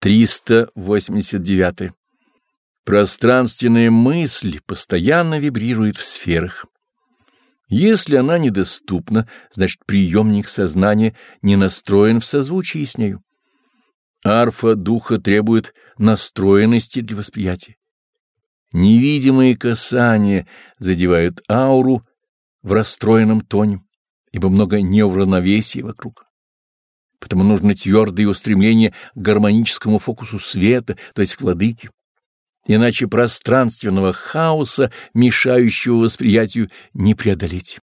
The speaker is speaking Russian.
389. Пространственная мысль постоянно вибрирует в сферах. Если она недоступна, значит приемник сознания не настроен в созвучии с нею. Арфа духа требует настроенности для восприятия. Невидимые касания задевают ауру в расстроенном тоне, ибо много неуравновесия вокруг. Потому нужно твердое устремление к гармоническому фокусу света, то есть к. Иначе пространственного хаоса, мешающего восприятию, не преодолеть.